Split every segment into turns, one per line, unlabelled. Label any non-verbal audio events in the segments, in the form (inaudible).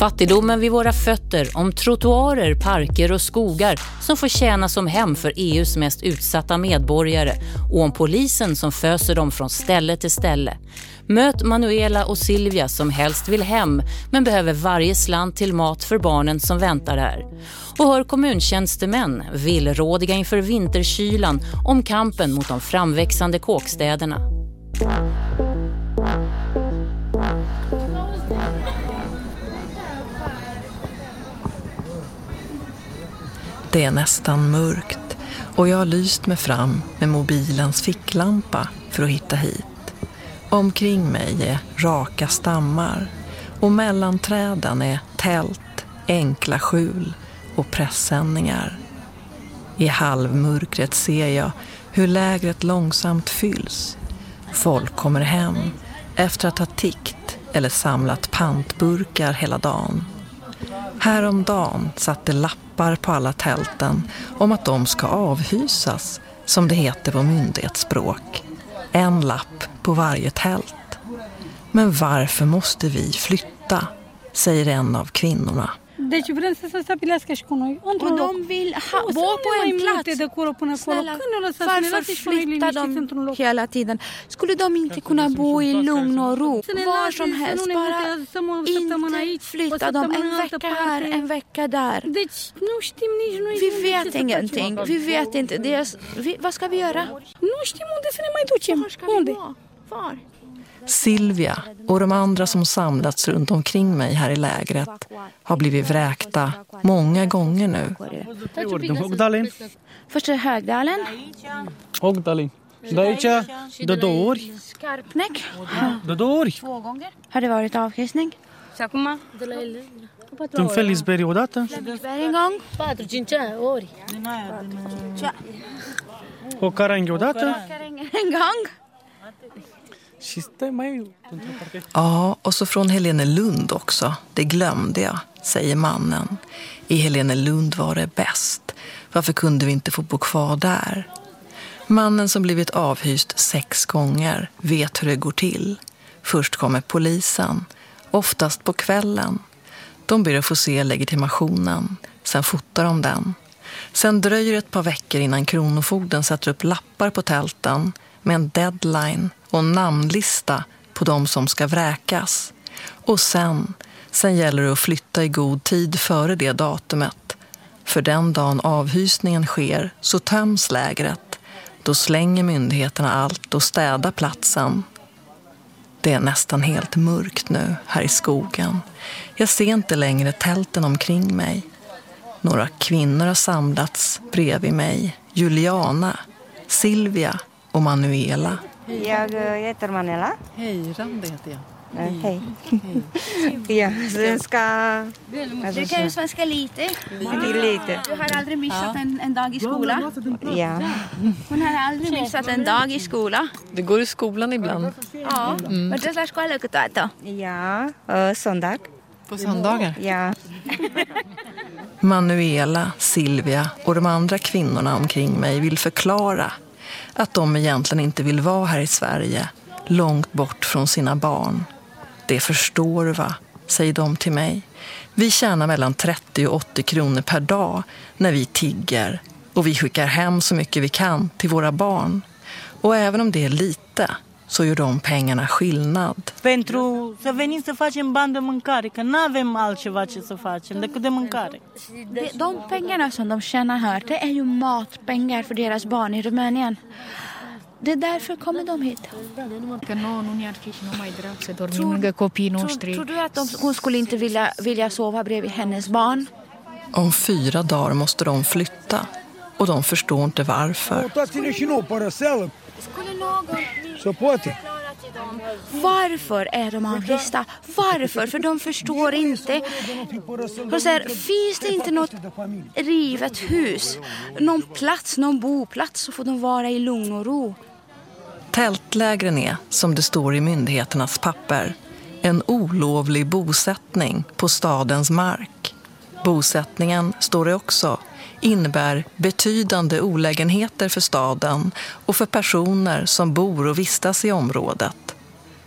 Fattigdomen vid våra fötter, om trottoarer, parker och skogar som får tjäna som hem för EUs mest utsatta medborgare och om polisen som föser dem från ställe till ställe. Möt Manuela och Silvia som helst vill hem men behöver varje slant till mat för barnen som väntar här. Och hör kommuntjänstemän, villrådiga inför vinterkylan om kampen mot de framväxande kåkstäderna.
Det är nästan mörkt och jag har lyst mig fram med mobilens ficklampa för att hitta hit. Omkring mig är raka stammar och mellan träden är tält, enkla skjul och pressändningar. I halvmörkret ser jag hur lägret långsamt fylls. Folk kommer hem efter att ha tickt eller samlat pantburkar hela dagen. Häromdagen satt det lappar på alla tälten om att de ska avhysas, som det heter på myndighetsspråk. En lapp på varje tält. Men varför måste vi flytta, säger en av kvinnorna.
Deci vrem să se stabilească și cu noi. Într-un loc.
de vill ha, bo på en
mai multe
plats.
de acolo până acolo.
Snälla,
Când o lăsați să ne lăsați și noi liniștiți într-un loc?
hela tiden? Skulle de inte kunna bo i lugn och ro?
Să ne
Var
lase,
som
să
helst.
nu ne
Bara inte flytta dem en vecka här, en vecka där.
Deci nu știm nici noi
Vi
unde
vet ingenting. Vi vet inte. Vi, vad ska vi göra?
Nu știm unde să ne mai ducem. Unde?
Var?
Silvia och de andra som samlats runt omkring mig här i lägret har blivit vräkta många gånger nu.
Hogdalen.
Först är det Högdalen,
de două ori,
Skarpnäck.
ori.
Har det varit avhysning?
Și acum?
În Felisbury odată,
Berg en gång.
4-5 ori.
o Carangi odată
En gång.
Ja, och så från Helene Lund också. Det glömde jag, säger mannen. I Helene Lund var det bäst. Varför kunde vi inte få bo kvar där? Mannen som blivit avhyst sex gånger vet hur det går till. Först kommer polisen, oftast på kvällen. De ber att få se legitimationen, sen fotar de den. Sen dröjer det ett par veckor innan Kronofogden sätter upp lappar på tälten med en deadline och namnlista på de som ska vräkas. Och sen, sen gäller det att flytta i god tid före det datumet. För den dagen avhysningen sker så töms lägret. Då slänger myndigheterna allt och städar platsen. Det är nästan helt mörkt nu här i skogen. Jag ser inte längre tälten omkring mig. Några kvinnor har samlats bredvid mig. Juliana, Silvia och Manuela.
Jag eh, heter Manela.
Hej, Randi heter jag.
Eh, Hej. ja, svenska...
Du kan ju svenska lite.
Lite.
Du har aldrig missat en, en dag i skolan.
Ja.
Hon har aldrig missat en dag i skolan.
Du går i skolan ibland.
Ja. Men det ska jag lycka till.
Ja, söndag.
På söndagar?
Ja.
Manuela, Silvia och de andra kvinnorna omkring mig vill förklara att de egentligen inte vill vara här i Sverige, långt bort från sina barn. Det förstår va, säger de till mig. Vi tjänar mellan 30 och 80 kronor per dag när vi tigger och vi skickar hem så mycket vi kan till våra barn. Och även om det är lite så gör de pengarna skillnad.
pentru să venim să facem bani de mâncare, că nu avem altceva ce să facem decât de mâncare.
De, de pengarna som de tjänar här, det är ju matpengar för deras barn i Rumänien. Det är därför kommer de hit.
Că nouă nu ne-ar fi și nu mai drag să dormim lângă copiii
Tror,
noștri.
tror du att de, hon skulle inte vilja, vilja sova bredvid hennes barn?
Om fyra dagar måste de flytta och de förstår inte varför.
Varför är de avhysta? Varför? För de förstår inte. De säger, finns det inte något rivet hus, någon plats, någon boplats så får de vara i lugn och ro.
Tältlägren är, som det står i myndigheternas papper, en olovlig bosättning på stadens mark. Bosättningen, står det också, innebär betydande olägenheter för staden och för personer som bor och vistas i området.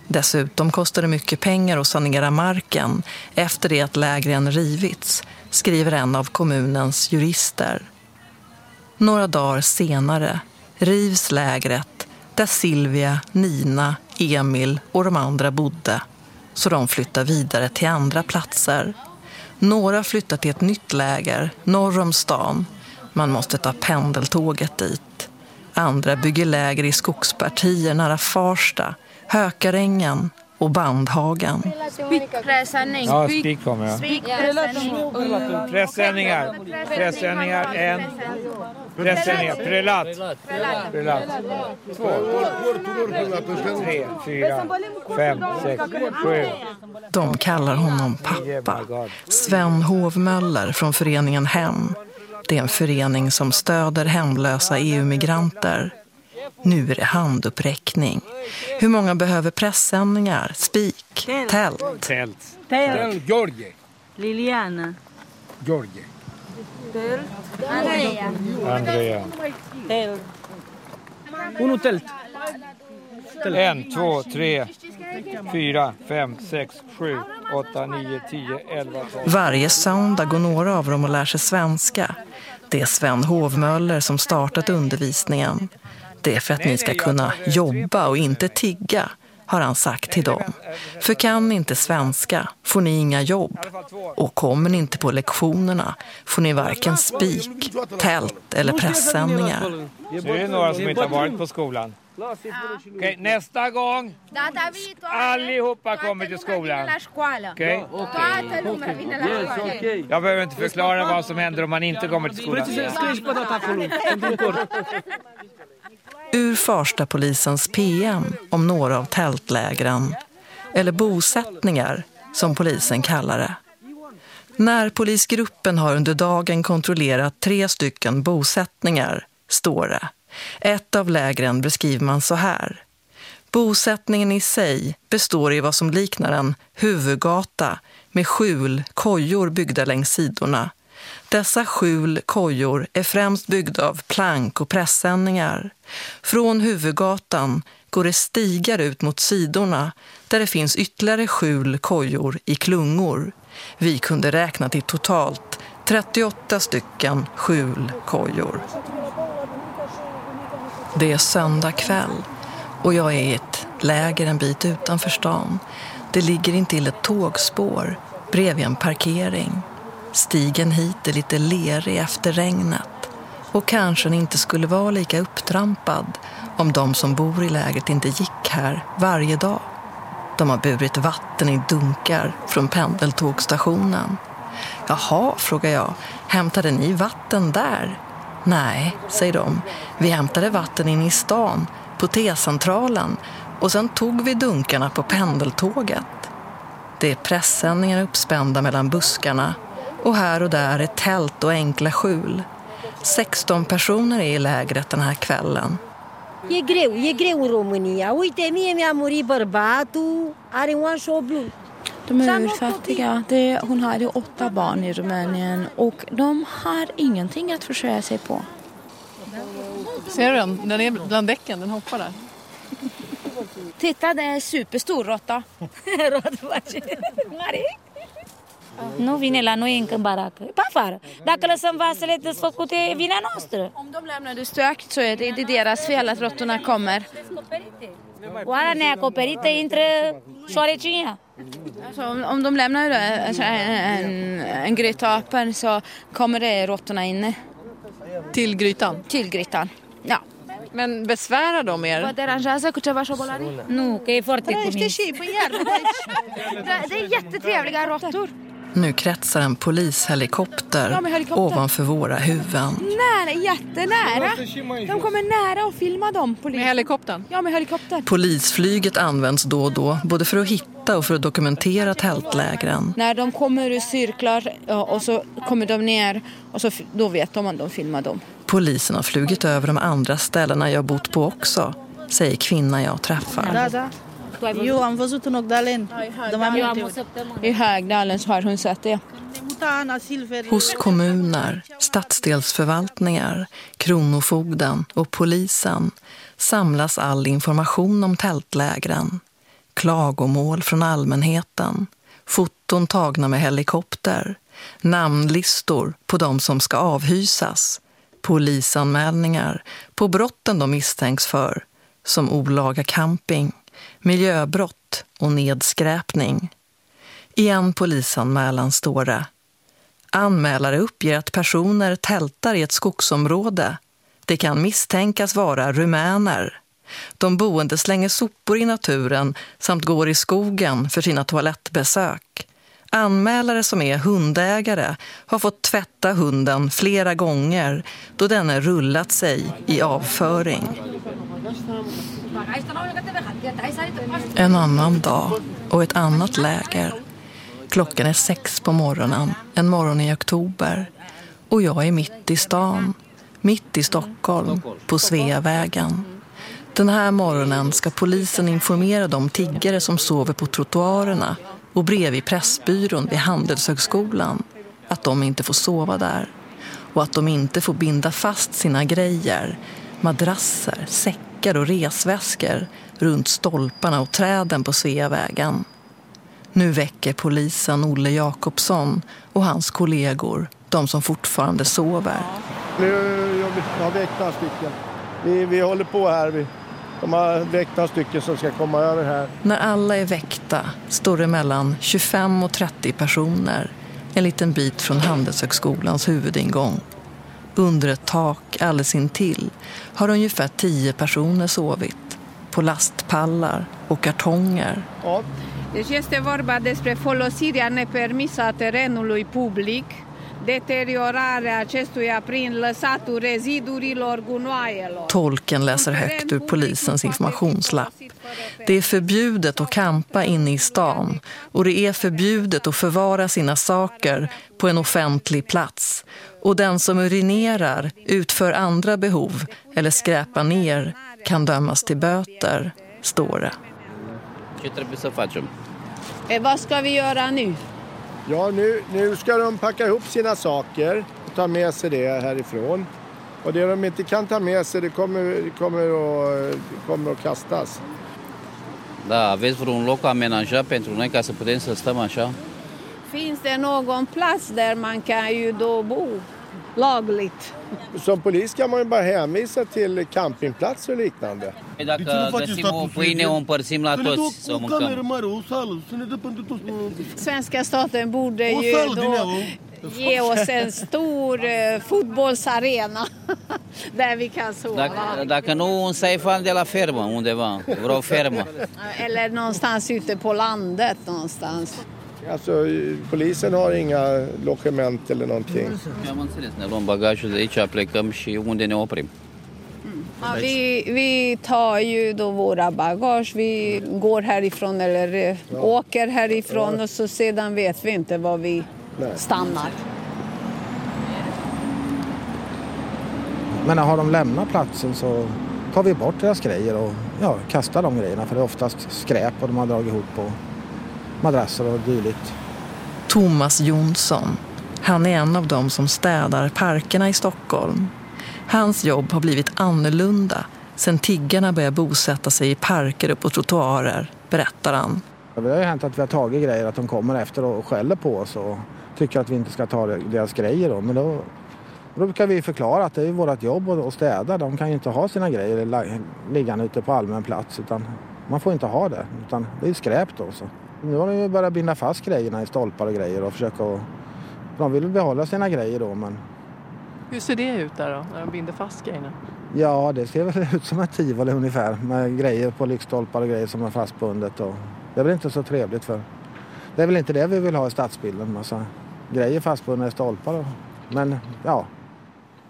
Dessutom kostar det mycket pengar att sanera marken efter det att lägren rivits, skriver en av kommunens jurister. Några dagar senare rivs lägret där Silvia, Nina, Emil och de andra bodde så de flyttar vidare till andra platser. Några flyttar till ett nytt läger norr om stan. Man måste ta pendeltåget dit. Andra bygger läger i skogspartier nära Farsta, Hökarängen och Bandhagen.
Spikpressändning.
Ja, spik kommer jag. Pressändningar. Pressändningar. En. Pressändningar. Prelat. Prelat. Två. Tre, fyra, fem, sex, sju.
De kallar honom pappa. Sven Hovmöller från föreningen Hem. Det är en förening som stöder hemlösa EU-migranter. Nu är det handuppräckning. Hur många behöver pressändningar, spik, tält?
Tält.
Tält.
Georgie.
Liliana.
Georgie.
Andrea.
Andrea.
Tält.
Uno tält.
En, två, tre, fyra, fem, sex, sju, åtta, nio, tio, elva, tolv.
Varje söndag går några av dem och lär sig svenska. Det är Sven Hovmöller som startat undervisningen. Det är för att ni ska kunna jobba och inte tigga, har han sagt till dem. För kan ni inte svenska får ni inga jobb. Och kommer ni inte på lektionerna får ni varken spik, tält eller pressändningar.
Så är det några som inte har varit på skolan. Okej, nästa gång. Allihopa kommer till skolan. Okej? Jag behöver inte förklara vad som händer om man inte kommer till skolan.
Ur Farsta-polisens PM om några av tältlägren, eller bosättningar som polisen kallar det. Närpolisgruppen har under dagen kontrollerat tre stycken bosättningar, står det. Ett av lägren beskriver man så här. Bosättningen i sig består i vad som liknar en huvudgata med skjul, kojor byggda längs sidorna. Dessa skjul, kojor, är främst byggda av plank och pressändningar. Från huvudgatan går det stigar ut mot sidorna där det finns ytterligare skjul, kojor i klungor. Vi kunde räkna till totalt 38 stycken skjul, kojor. Det är söndag kväll och jag är i ett läger en bit utanför stan. Det ligger intill ett tågspår bredvid en parkering. Stigen hit är lite lerig efter regnet och kanske den inte skulle vara lika upptrampad om de som bor i lägret inte gick här varje dag. De har burit vatten i dunkar från pendeltågstationen. Jaha, frågar jag, hämtade ni vatten där? Nej, säger de. Vi hämtade vatten in i stan, på T-centralen och sen tog vi dunkarna på pendeltåget. Det är pressändningar uppspända mellan buskarna och här och där är tält och enkla skjul. 16 personer är i lägret den här kvällen.
E greu, e greu în România. Uite, mie mi-a murit bărbatul, are one show blue.
De är urfattiga. Det, hon har ju åtta barn i Rumänien och de har ingenting att försörja sig på.
Ser du den? Den är bland däcken, den hoppar där.
Titta, det är en superstor råtta. (laughs)
Nu vine la noi încă în baracă. Pe afară. Dacă lăsăm vasele desfăcute, e vina noastră.
Om de lämnar det stökt så är det, deras fel att råttorna kommer.
Oara neacoperită intră șoarecinia.
Alltså, om, om de lämnar det, alltså, en, en, en gryta öppen så kommer det råttorna inne.
Till grytan?
Till grytan, ja.
Men besvärar de er?
Nu, (laughs)
Det är jättetrevliga råttor.
Nu kretsar en polishelikopter ovanför våra huvuden.
Nära, jättenära. De kommer nära och filmar dem. Polis.
Med helikoptern?
Ja, med helikopter.
Polisflyget används då och då både för att hitta och för att dokumentera tältlägren.
När de kommer ur cirklar ja, och så kommer de ner och så, då vet de att de filmar dem.
Polisen har flugit över de andra ställena jag bott på också, säger kvinnan jag träffar.
Eu am văzut în Ogdalen. De mai multe ori.
I Högdalen så har hon sett det.
Hos kommuner, stadsdelsförvaltningar, kronofogden och polisen samlas all information om tältlägren. Klagomål från allmänheten, foton tagna med helikopter, namnlistor på de som ska avhysas, polisanmälningar på brotten de misstänks för, som olaga camping, miljöbrott och nedskräpning. I en polisanmälan står det Anmälare uppger att personer tältar i ett skogsområde. Det kan misstänkas vara rumäner. De boende slänger sopor i naturen samt går i skogen för sina toalettbesök. Anmälare som är hundägare har fått tvätta hunden flera gånger då den rullat sig i avföring. En annan dag och ett annat läger. Klockan är sex på morgonen, en morgon i oktober. Och jag är mitt i stan, mitt i Stockholm, på Sveavägen. Den här morgonen ska polisen informera de tiggare som sover på trottoarerna och bredvid Pressbyrån vid Handelshögskolan att de inte får sova där och att de inte får binda fast sina grejer, madrasser, säckar och resväskor runt stolparna och träden på Sveavägen. Nu väcker polisen Olle Jakobsson och hans kollegor, de som fortfarande sover.
Nu har vi väckt några stycken. Vi, vi håller på här. Vi, de har väckt några stycken som ska komma över här.
När alla är väckta står det mellan 25 och 30 personer en liten bit från Handelshögskolans huvudingång. Under ett tak alldeles intill har ungefär 10 personer sovit på lastpallar och kartonger.
Ja.
Deci este vorba despre folosirea nepermisă a terenului public, deteriorarea acestuia prin lăsatul rezidurilor gunoaielor.
Tolken läser högt ur polisens informationslapp. Det är förbjudet att kampa inne i stan och det är förbjudet att förvara sina saker på en offentlig plats. Och den som urinerar, utför andra behov eller skräpar ner kan dömas till böter, står det.
Eh, vad ska vi göra nu?
Ja, nu, nu ska de packa ihop sina saker och ta med sig det härifrån. Och det de inte kan ta med sig, det kommer, kommer, att, kommer att kastas.
Da, aveți vreun loc amenajat pentru noi ca să putem să stăm așa?
Finns det någon plats där man kan ju då bo lagligt?
Som polis kan man ju bara hänvisa till campingplatser och liknande.
Dacă găsim o pâine, o împărțim la toți să o mâncăm.
Svenska staten borde ju då ge oss en stor eh, fotbollsarena (laughs) där vi kan sova.
Dacă, dacă nu, un saifan de la fermă undeva, vreo fermă.
Eller någonstans ute på landet någonstans.
Alltså, polisen har inga logement eller någonting.
Am înțeles, ne luăm bagajul de aici, plecăm și unde ne oprim.
Ja, vi, vi tar ju då våra bagage, vi går härifrån eller eh, åker härifrån och så sedan vet vi inte var vi stannar.
Men har de lämnat platsen så tar vi bort deras grejer och ja, kastar de grejerna för det är oftast skräp och de har dragit ihop på madrasser och dylikt.
Thomas Jonsson. Han är en av dem som städar parkerna i Stockholm. Hans jobb har blivit annorlunda sen tiggarna började bosätta sig i parker och på trottoarer, berättar han.
Det har ju hänt att vi har tagit grejer, att de kommer efter och skäller på oss och tycker att vi inte ska ta deras grejer. Då. Men då, då brukar vi förklara att det är vårt jobb att städa. De kan ju inte ha sina grejer liggande ute på allmän plats. Utan man får inte ha det, utan det är skräp då. Så. Nu har de ju börjat binda fast grejerna i stolpar och grejer och försöka att... De vill behålla sina grejer då men...
Hur ser det ut där då, när de binder fast grejerna?
Ja, det ser väl (laughs) ut som ett tivoli ungefär med grejer på lyktstolpar och grejer som är fastbundet. Och det är väl inte så trevligt för det är väl inte det vi vill ha i stadsbilden. Massa grejer fastbundna i stolpar. Men ja.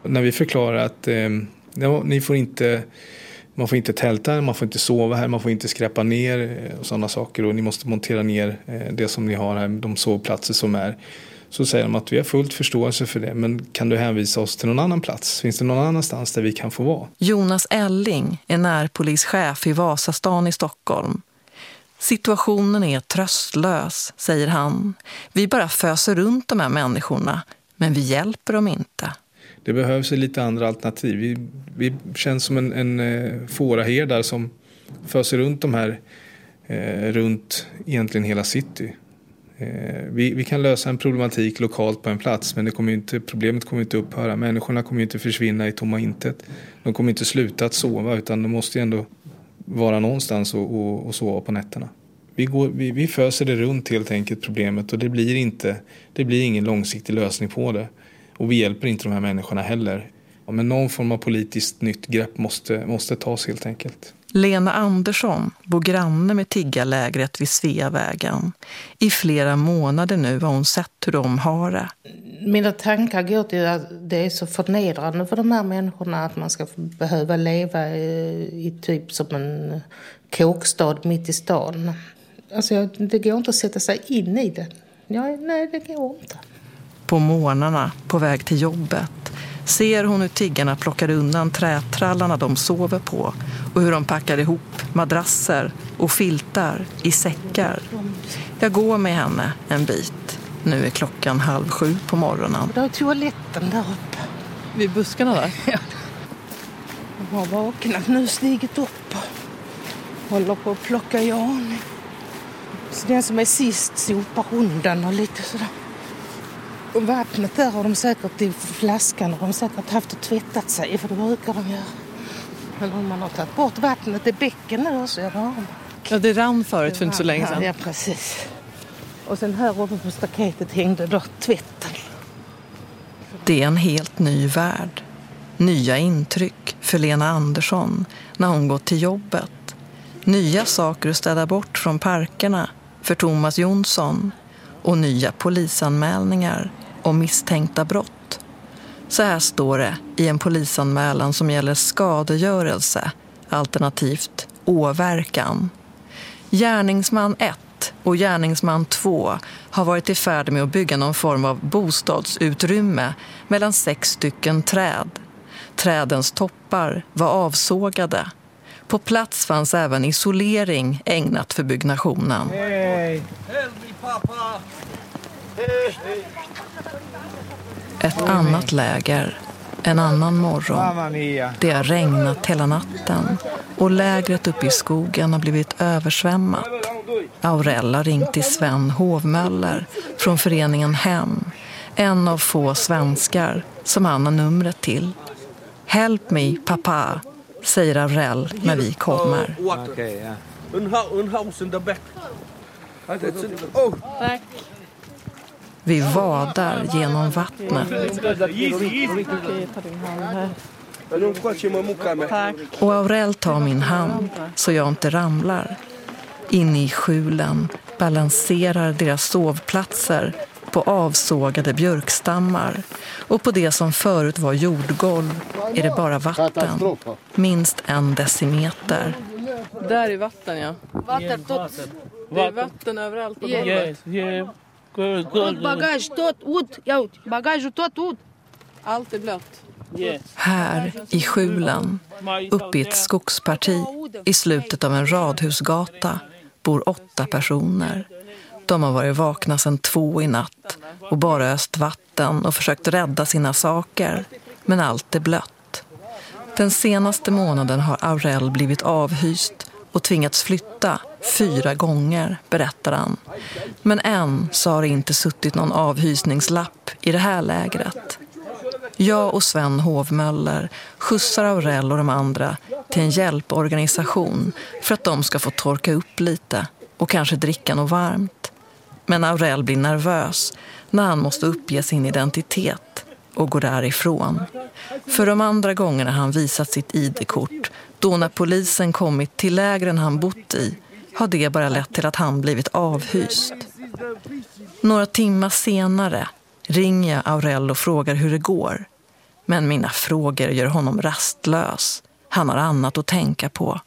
När vi förklarar att eh, ni får inte, man får inte tälta, man får inte sova här, man får inte skräpa ner eh, och sådana saker och ni måste montera ner eh, det som ni har här, de sovplatser som är. Så säger de att vi har fullt förståelse för det men kan du hänvisa oss till någon annan plats? Finns det någon annanstans där vi kan få vara?
Jonas Elling är närpolischef i Vasastan i Stockholm. Situationen är tröstlös, säger han. Vi bara föser runt de här människorna, men vi hjälper dem inte.
Det behövs lite andra alternativ. Vi, vi känns som en, en eh, fåraherdar som föser runt de här eh, runt egentligen hela city. Eh, vi, vi, kan lösa en problematik lokalt på en plats men det kommer inte, problemet kommer inte upphöra. Människorna kommer inte försvinna i tomma intet. De kommer inte sluta att sova utan de måste ändå vara någonstans och, och, och sova på nätterna. Vi, går, vi, vi föser det runt helt enkelt problemet och det blir, inte, det blir ingen långsiktig lösning på det. Och vi hjälper inte de här människorna heller. Men någon form av politiskt nytt grepp måste, måste tas helt enkelt.
Lena Andersson bor granne med tiggarlägret vid Sveavägen. I flera månader nu har hon sett hur de har det.
Mina tankar går till att det är så förnedrande för de här människorna att man ska behöva leva i, i typ som en kåkstad mitt i stan. Alltså, det går inte att sätta sig in i det. Ja, nej, det går inte.
På morgnarna, på väg till jobbet, ser hon hur tiggarna plockar undan trätrallarna de sover på och hur de packar ihop madrasser och filtar i säckar. Jag går med henne en bit. Nu är klockan halv sju på morgonen.
Där är toaletten där uppe.
Vid buskarna där? (laughs)
Ja. De har vaknat nu, stigit upp håller på att plocka i ordning. Så den som är sist sopar undan och lite sådär. Och vattnet där har de säkert i flaskan och de har säkert haft och tvättat sig för det brukar de göra. Eller om man har tagit bort vattnet i bäcken nu så är det
Ja, det rann förut för inte så länge sedan.
Ja, precis. Och sen här uppe på staketet hängde då tvätten.
Det är en helt ny värld. Nya intryck för Lena Andersson när hon gått till jobbet. Nya saker att städa bort från parkerna för Thomas Jonsson och nya polisanmälningar om misstänkta brott. Så här står det i en polisanmälan som gäller skadegörelse, alternativt åverkan. Gärningsman 1 och gärningsman 2 har varit i färd med att bygga någon form av bostadsutrymme mellan sex stycken träd. Trädens toppar var avsågade. På plats fanns även isolering ägnat för byggnationen. Hey. Ett annat läger, en annan morgon. Det har regnat hela natten och lägret uppe i skogen har blivit översvämmat. Aurella ringt till Sven Hovmöller från föreningen Hem. En av få svenskar som han har numret till. Help me, pappa, säger Aurell när vi kommer. Tack. Vi vadar genom vattnet. Och Aurell tar min hand så jag inte ramlar. Inne i skjulen balanserar deras sovplatser på avsågade björkstammar. Och på det som förut var jordgolv är det bara vatten. Minst en decimeter.
Där är vatten, ja.
Vatten,
Det är vatten överallt. På
yes,
yes.
Tot bagage, tot ud. Ja, bagage tot ud.
Allt är blött.
Här i skjulen, uppe i ett skogsparti i slutet av en radhusgata, bor åtta personer. De har varit vakna sedan två i natt och bara öst vatten och försökt rädda sina saker. Men allt är blött. Den senaste månaden har Aurel blivit avhyst och tvingats flytta fyra gånger, berättar han. Men än så har det inte suttit någon avhysningslapp i det här lägret. Jag och Sven Hovmöller skjutsar Aurel och de andra till en hjälporganisation för att de ska få torka upp lite och kanske dricka något varmt. Men Aurel blir nervös när han måste uppge sin identitet och går därifrån. För de andra gångerna han visat sitt ID-kort, då när polisen kommit till lägren han bott i, har det bara lett till att han blivit avhyst. Några timmar senare ringer jag Aurel och frågar hur det går. Men mina frågor gör honom rastlös. Han har annat att tänka på.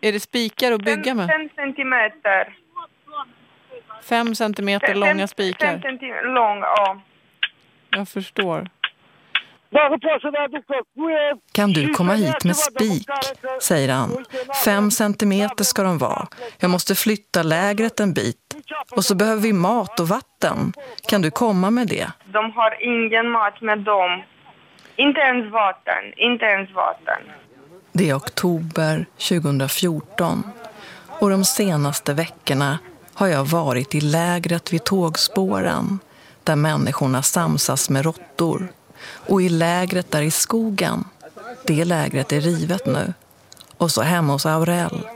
Är det spikar att bygga med?
Fem centimeter.
Fem centimeter långa spikar?
Fem centimeter lång, ja.
Jag förstår.
Kan du komma hit med spik, säger han. Fem centimeter ska de vara. Jag måste flytta lägret en bit. Och så behöver vi mat och vatten. Kan du komma med det?
De har ingen mat med dem. Inte ens vatten. Inte ens vatten.
Det är oktober 2014. Och de senaste veckorna har jag varit i lägret vid tågspåren där människorna samsas med råttor. Och i lägret där i skogen. Det lägret är rivet nu. Och så hemma hos Aurel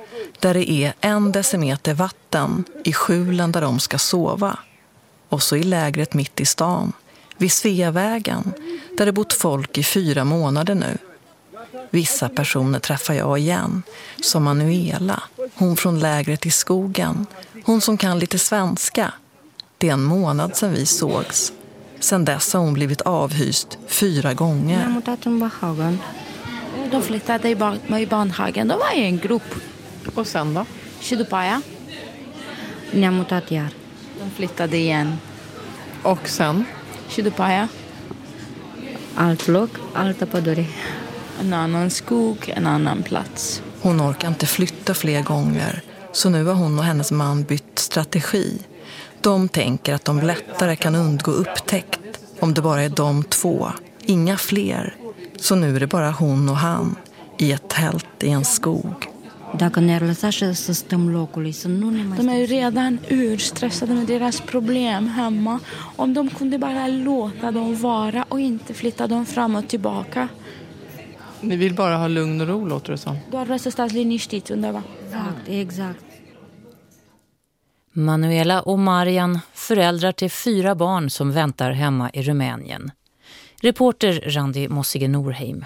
där det är en decimeter vatten i skjulen där de ska sova. Och så i lägret mitt i stan, vid Sveavägen, där det bott folk i fyra månader nu. Vissa personer träffar jag igen, som Manuela, hon från lägret i skogen, hon som kan lite svenska. Det är en månad sedan vi sågs. Sen dess har hon blivit avhyst fyra gånger.
De flyttade i, bar i barnhagen. De var i en grupp.
Och sen då?
Mutat iar. De flyttade igen.
Och sen?
Aia alt loc, altă pădure. En annan skog, en annan plats.
Hon orkar inte flytta fler gånger. Så nu har hon och hennes man bytt strategi. De tänker att de lättare kan undgå upptäckt om det bara är de två, inga fler. Så nu är det bara hon och han i ett tält i en skog.
De är ju redan urstressade med deras problem hemma. Om de kunde bara låta dem vara och inte flytta dem fram och tillbaka.
Ni vill bara ha lugn och ro, låter det som.
Stați liniștiți undeva.
Exakt, exakt. Manuela och Marian, föräldrar till fyra barn som väntar hemma i Rumänien. Reporter Randi Mossige Norheim.